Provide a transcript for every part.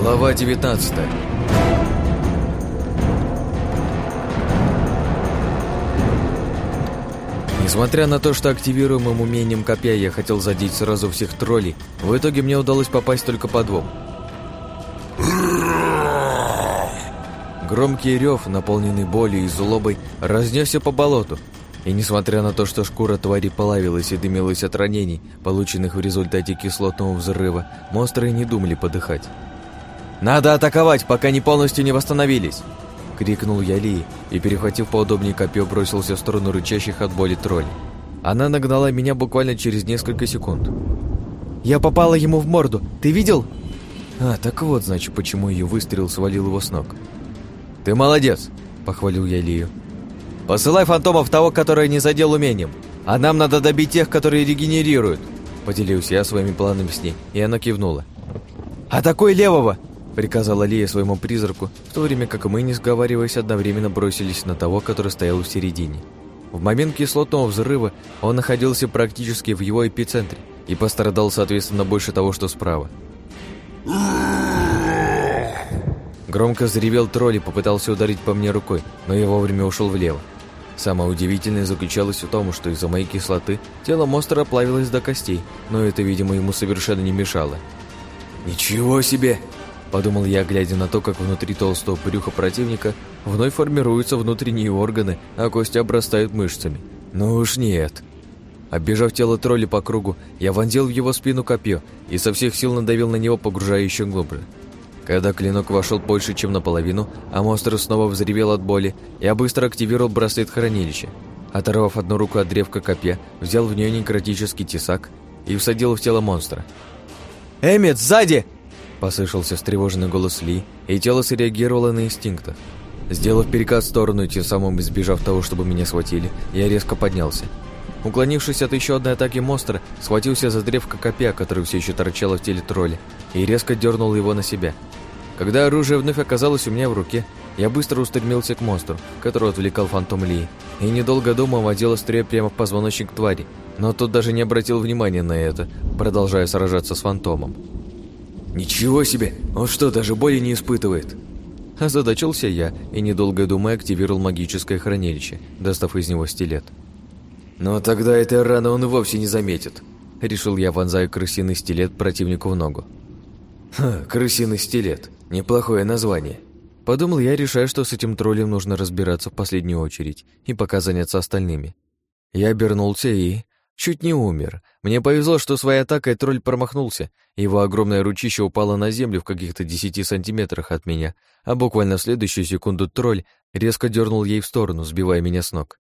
Глава 19 Несмотря на то, что активируемым умением копья я хотел задеть сразу всех троллей, в итоге мне удалось попасть только по двум. Громкий рев, наполненный болью и злобой, разнесся по болоту. И несмотря на то, что шкура твари полавилась и дымилась от ранений, полученных в результате кислотного взрыва, монстры не думали подыхать. «Надо атаковать, пока не полностью не восстановились!» — крикнул я Лии и, перехватив поудобнее копье, бросился в сторону рычащих от боли троллей. Она нагнала меня буквально через несколько секунд. «Я попала ему в морду, ты видел?» А, так вот, значит, почему ее выстрел свалил его с ног. «Ты молодец!» — похвалил я Лию. «Посылай фантомов того, который не задел умением, а нам надо добить тех, которые регенерируют!» Поделился я своими планами с ней, и она кивнула. «Атакуй левого!» Приказала Лия своему призраку, в то время как мы, не сговариваясь, одновременно бросились на того, который стоял в середине. В момент кислотного взрыва он находился практически в его эпицентре и пострадал, соответственно, больше того, что справа. Громко заревел тролль и попытался ударить по мне рукой, но я вовремя ушел влево. Самое удивительное заключалось в том, что из-за моей кислоты тело монстра плавилось до костей, но это, видимо, ему совершенно не мешало. «Ничего себе!» Подумал я, глядя на то, как внутри толстого брюха противника вновь формируются внутренние органы, а кости обрастают мышцами. Ну уж нет. Оббежав тело тролля по кругу, я вонзил в его спину копье и со всех сил надавил на него, погружая еще глубже. Когда клинок вошел больше, чем наполовину, а монстр снова взревел от боли, я быстро активировал браслет хранилища. Оторвав одну руку от древка копья, взял в нее некротический тесак и всадил в тело монстра. «Эммет, сзади!» Послышался встревоженный голос Ли, и тело среагировало на инстинктах. Сделав перекат в сторону и тем самым избежав того, чтобы меня схватили, я резко поднялся. Уклонившись от еще одной атаки монстра, схватился за древко копья, которое все еще торчало в теле тролля, и резко дернул его на себя. Когда оружие вновь оказалось у меня в руке, я быстро устремился к монстру, который отвлекал фантом Ли, и недолго думая водил острее прямо в позвоночник твари, но тот даже не обратил внимания на это, продолжая сражаться с фантомом. «Ничего себе! Он что, даже боли не испытывает?» Озадачился я и, недолго думая, активировал магическое хранилище, достав из него стилет. «Но тогда этой раны он вовсе не заметит», — решил я, вонзая крысиный стилет противнику в ногу. «Ха, крысиный стилет. Неплохое название». Подумал я, решая, что с этим троллем нужно разбираться в последнюю очередь и пока заняться остальными. Я обернулся и... Чуть не умер. Мне повезло, что своей атакой тролль промахнулся. Его огромное ручище упало на землю в каких-то десяти сантиметрах от меня, а буквально в следующую секунду тролль резко дернул ей в сторону, сбивая меня с ног.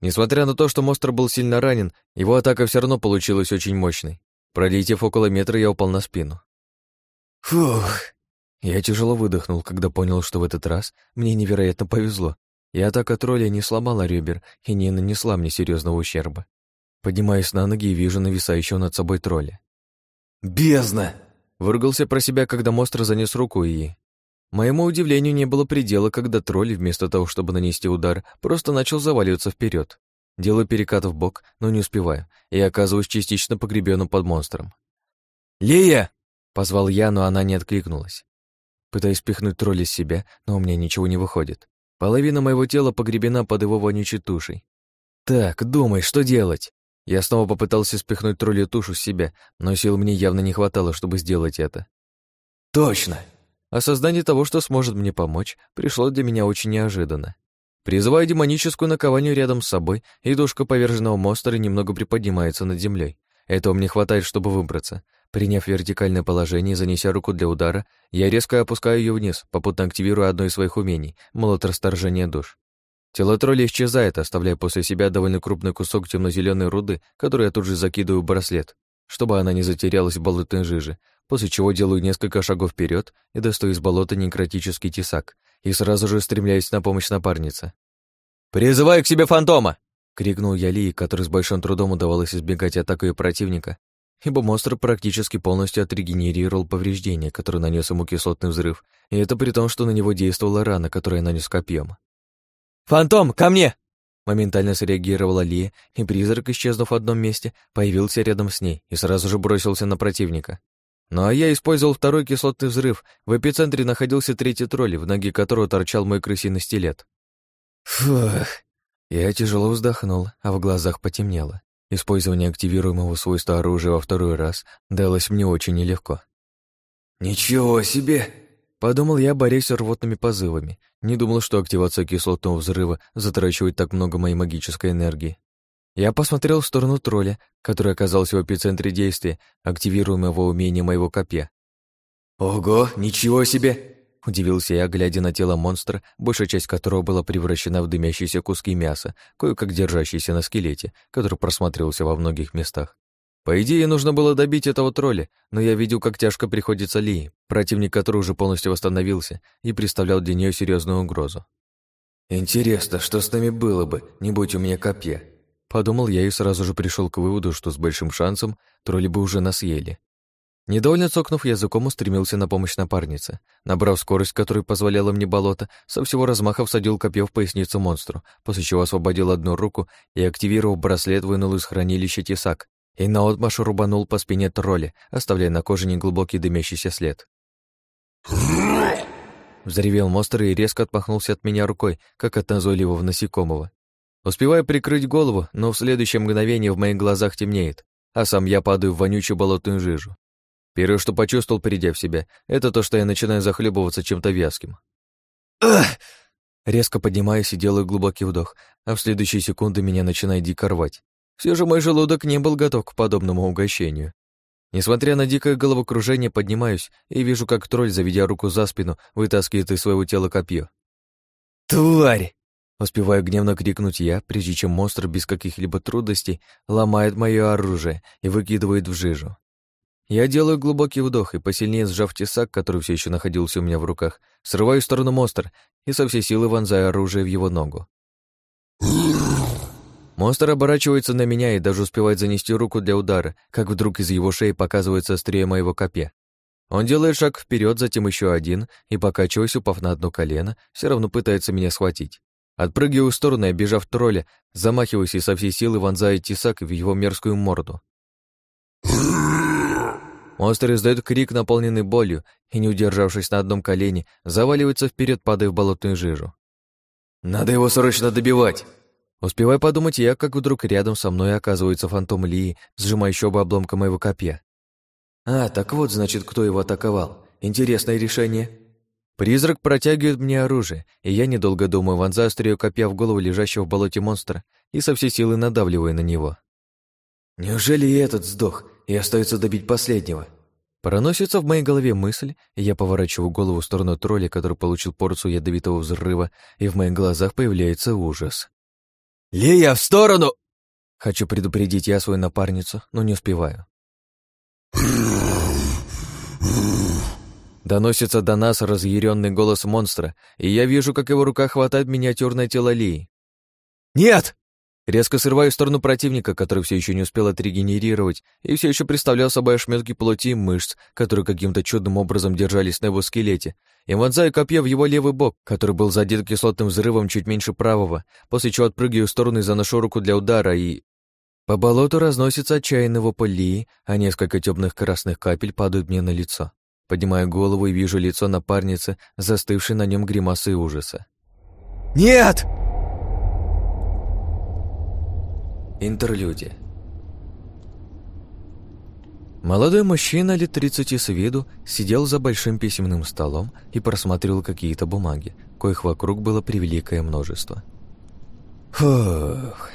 Несмотря на то, что монстр был сильно ранен, его атака все равно получилась очень мощной. Пролетев около метра, я упал на спину. Фух! Я тяжело выдохнул, когда понял, что в этот раз мне невероятно повезло, и атака тролля не сломала ребер и не нанесла мне серьезного ущерба. Поднимаюсь на ноги и вижу нависающего над собой тролля. «Бездна!» Выругался про себя, когда монстр занес руку и... Моему удивлению не было предела, когда тролль, вместо того, чтобы нанести удар, просто начал заваливаться вперед. Делаю перекат в бок, но не успеваю, и оказываюсь частично погребенным под монстром. «Лия!» — позвал я, но она не откликнулась. Пытаюсь пихнуть тролля из себя, но у меня ничего не выходит. Половина моего тела погребена под его вонючей тушей. «Так, думай, что делать?» Я снова попытался спихнуть троллю тушу с себя, но сил мне явно не хватало, чтобы сделать это. «Точно!» Осознание того, что сможет мне помочь, пришло для меня очень неожиданно. Призываю демоническую накованию рядом с собой, и душка поверженного монстра немного приподнимается над землей. Этого мне хватает, чтобы выбраться. Приняв вертикальное положение и занеся руку для удара, я резко опускаю ее вниз, попутно активируя одно из своих умений — молот расторжения душ. Тело тролля исчезает, оставляя после себя довольно крупный кусок темно-зеленой руды, который я тут же закидываю в браслет, чтобы она не затерялась в болотной жиже, после чего делаю несколько шагов вперед и достаю из болота некротический тесак и сразу же стремляюсь на помощь напарнице. «Призываю к себе фантома!» — крикнул я Лии, который с большим трудом удавалось избегать атаки противника, ибо монстр практически полностью отрегенерировал повреждения, которые нанес ему кислотный взрыв, и это при том, что на него действовала рана, которую нанес копьем. «Фантом, ко мне!» Моментально среагировала Лия, и призрак, исчезнув в одном месте, появился рядом с ней и сразу же бросился на противника. Ну а я использовал второй кислотный взрыв. В эпицентре находился третий тролль, в ноге которого торчал мой крысиный стилет. Фух. Я тяжело вздохнул, а в глазах потемнело. Использование активируемого свойства оружия во второй раз далось мне очень нелегко. «Ничего себе!» Подумал я, борясь с рвотными позывами. Не думал, что активация кислотного взрыва затрачивает так много моей магической энергии. Я посмотрел в сторону тролля, который оказался в эпицентре действия, активируемого умения моего копья. «Ого, ничего себе!» Удивился я, глядя на тело монстра, большая часть которого была превращена в дымящиеся куски мяса, кое-как держащиеся на скелете, который просматривался во многих местах. По идее, нужно было добить этого тролля, но я видел, как тяжко приходится Ли, противник который уже полностью восстановился и представлял для нее серьезную угрозу. «Интересно, что с нами было бы, не будь у меня копья?» Подумал я и сразу же пришел к выводу, что с большим шансом тролли бы уже нас ели. Недовольно цокнув языком, устремился на помощь напарнице. Набрав скорость, которая позволяла мне болото, со всего размаха всадил копье в поясницу монстру, после чего освободил одну руку и, активировав браслет, вынул из хранилища тесак и наотмашь рубанул по спине тролля, оставляя на коже неглубокий дымящийся след. Взревел монстр и резко отмахнулся от меня рукой, как от назойливого насекомого. Успеваю прикрыть голову, но в следующее мгновение в моих глазах темнеет, а сам я падаю в вонючую болотную жижу. Первое, что почувствовал, придя в себя, это то, что я начинаю захлебываться чем-то вязким. Резко поднимаюсь и делаю глубокий вдох, а в следующие секунды меня начинает дико рвать. Все же мой желудок не был готов к подобному угощению. Несмотря на дикое головокружение, поднимаюсь и вижу, как тролль, заведя руку за спину, вытаскивает из своего тела копье. «Тварь!» Успеваю гневно крикнуть я, прежде чем монстр без каких-либо трудностей ломает мое оружие и выкидывает в жижу. Я делаю глубокий вдох и, посильнее сжав тесак, который все еще находился у меня в руках, срываю в сторону монстра и со всей силы вонзаю оружие в его ногу. Монстр оборачивается на меня и даже успевает занести руку для удара, как вдруг из его шеи показывается острие моего копья. Он делает шаг вперед, затем еще один, и, покачиваясь, упав на одно колено, все равно пытается меня схватить. Отпрыгиваю в сторону и, обижав тролля, замахиваюсь и со всей силы вонзаю тесак в его мерзкую морду. Монстр издает крик, наполненный болью, и, не удержавшись на одном колене, заваливается вперед, падая в болотную жижу. «Надо его срочно добивать!» Успеваю подумать я, как вдруг рядом со мной оказывается фантом Ли, сжимающий оба обломка моего копья. «А, так вот, значит, кто его атаковал. Интересное решение». Призрак протягивает мне оружие, и я, недолго думаю, вонзаю острие копья в голову лежащего в болоте монстра и со всей силы надавливаю на него. «Неужели и этот сдох, и остается добить последнего?» Проносится в моей голове мысль, и я поворачиваю голову в сторону тролля, который получил порцию ядовитого взрыва, и в моих глазах появляется ужас. «Лея, в сторону!» Хочу предупредить я свою напарницу, но не успеваю. Доносится до нас разъяренный голос монстра, и я вижу, как его рука хватает миниатюрное тело Лии. «Нет!» Резко срываю в сторону противника, который все еще не успел отрегенерировать и все еще представлял собой ошметки плоти и мышц, которые каким-то чудным образом держались на его скелете, и вонзаю копье в его левый бок, который был задет кислотным взрывом чуть меньше правого, после чего отпрыгиваю в сторону и заношу руку для удара, и... По болоту разносится отчаянный вопль а несколько темных красных капель падают мне на лицо. Поднимаю голову и вижу лицо напарницы, застывшей на нем гримасой ужаса. «Нет!» Интерлюдия. Молодой мужчина лет 30 с виду сидел за большим письменным столом и просматривал какие-то бумаги, коих вокруг было превеликое множество. «Фух!»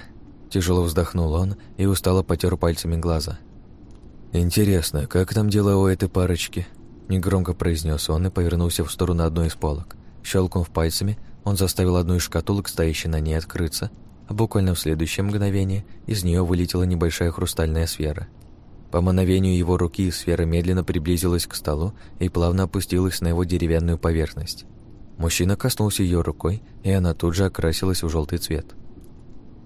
Тяжело вздохнул он и устало потер пальцами глаза. «Интересно, как там дела у этой парочки?» Негромко произнес он и повернулся в сторону одной из полок. Щелкнув пальцами, он заставил одну из шкатулок, стоящей на ней, открыться, а буквально в следующее мгновение из нее вылетела небольшая хрустальная сфера. По мановению его руки сфера медленно приблизилась к столу и плавно опустилась на его деревянную поверхность. Мужчина коснулся ее рукой, и она тут же окрасилась в желтый цвет.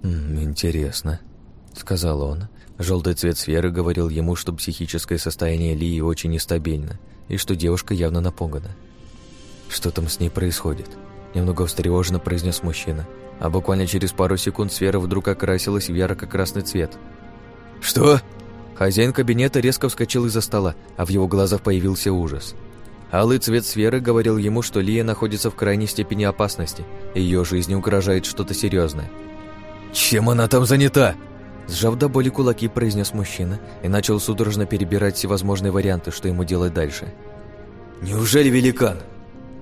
«М «Интересно», — сказал он. Желтый цвет сферы говорил ему, что психическое состояние Лии очень нестабильно, и что девушка явно напугана. «Что там с ней происходит?» Немного встревоженно произнес мужчина, а буквально через пару секунд сфера вдруг окрасилась в ярко-красный цвет. «Что?» Хозяин кабинета резко вскочил из-за стола, а в его глазах появился ужас. Алый цвет сферы говорил ему, что Лия находится в крайней степени опасности, и ее жизни угрожает что-то серьезное. «Чем она там занята?» Сжав до боли кулаки, произнес мужчина и начал судорожно перебирать всевозможные варианты, что ему делать дальше. «Неужели великан?»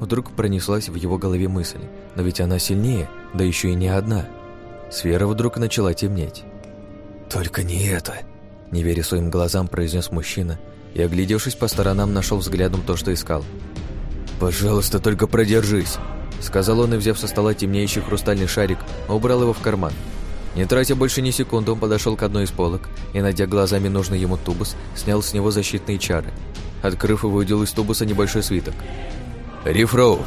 Вдруг пронеслась в его голове мысль, но ведь она сильнее, да еще и не одна. Сфера вдруг начала темнеть. «Только не это!» Не веря своим глазам, произнес мужчина и, оглядевшись по сторонам, нашел взглядом то, что искал. «Пожалуйста, только продержись!» Сказал он и, взяв со стола темнеющий хрустальный шарик, убрал его в карман. Не тратя больше ни секунды, он подошел к одной из полок и, найдя глазами нужный ему тубус, снял с него защитные чары. Открыв и выудил из тубуса небольшой свиток. «Рифроук!»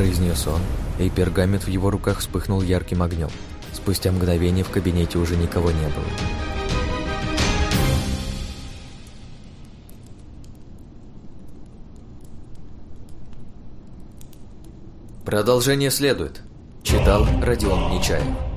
произнес он, и пергамент в его руках вспыхнул ярким огнем. Спустя мгновение в кабинете уже никого не было. Продолжение следует. Читал Родион Нечаев.